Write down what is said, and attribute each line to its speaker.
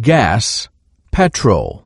Speaker 1: gas, petrol.